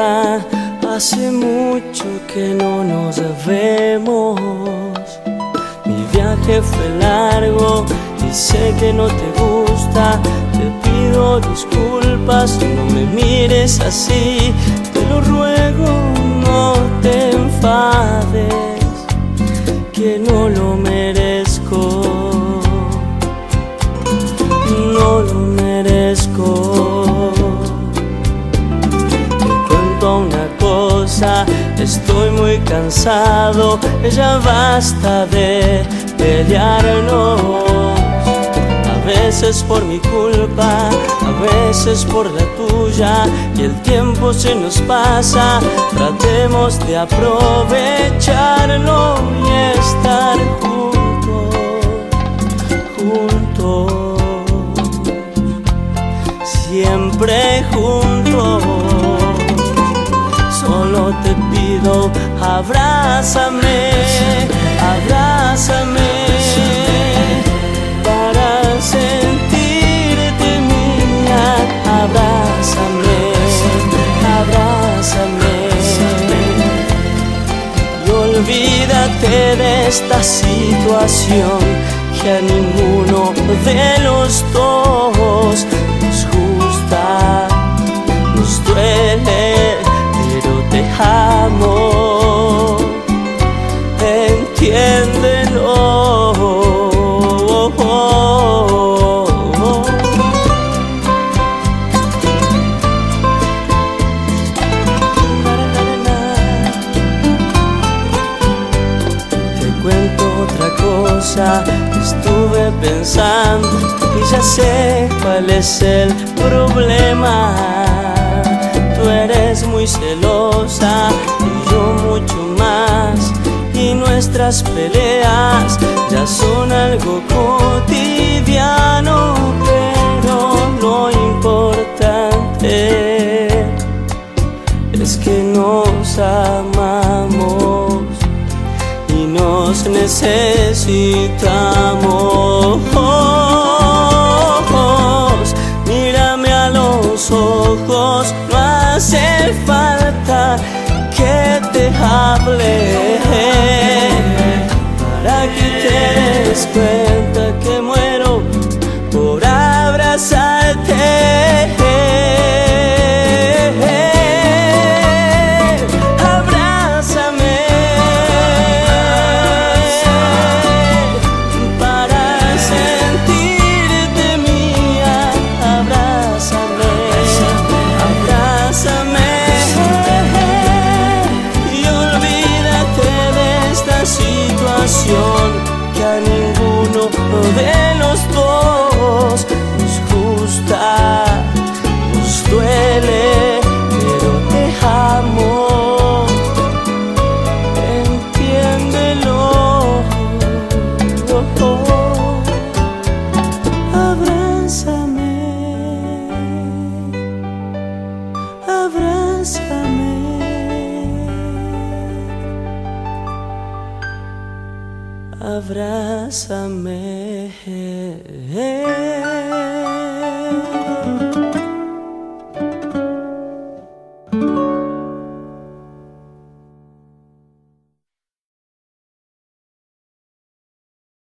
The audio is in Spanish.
Hace mucho que no nos vemos. Mi viaje fue largo y sé que no te gusta. Te pido disculpas, no me mires así. Te lo ruego, no te enfades, cansado, ya basta de pelearnos. A veces por mi culpa, a veces por la tuya, y el tiempo se nos pasa. Tratemos de aprovecharlo y estar juntos, juntos, siempre juntos. Solo te pido, abrázame, abrázame para sentirte mía. Abrázame, abrázame y olvídate de esta situación que a ninguno de los dos estuve pensando y ya sé cuál es el problema. Tú eres muy celosa y yo mucho más. Y nuestras peleas ya son algo cotidiano, pero lo importante es que nos amamos necesitamos. Mírame a los ojos, no hace falta que te hable para que te des cuenta situación que a ninguno de los dos nos gusta, nos duele, pero te amo. Entiéndelo. Abrázame. Abrázame. abrázame.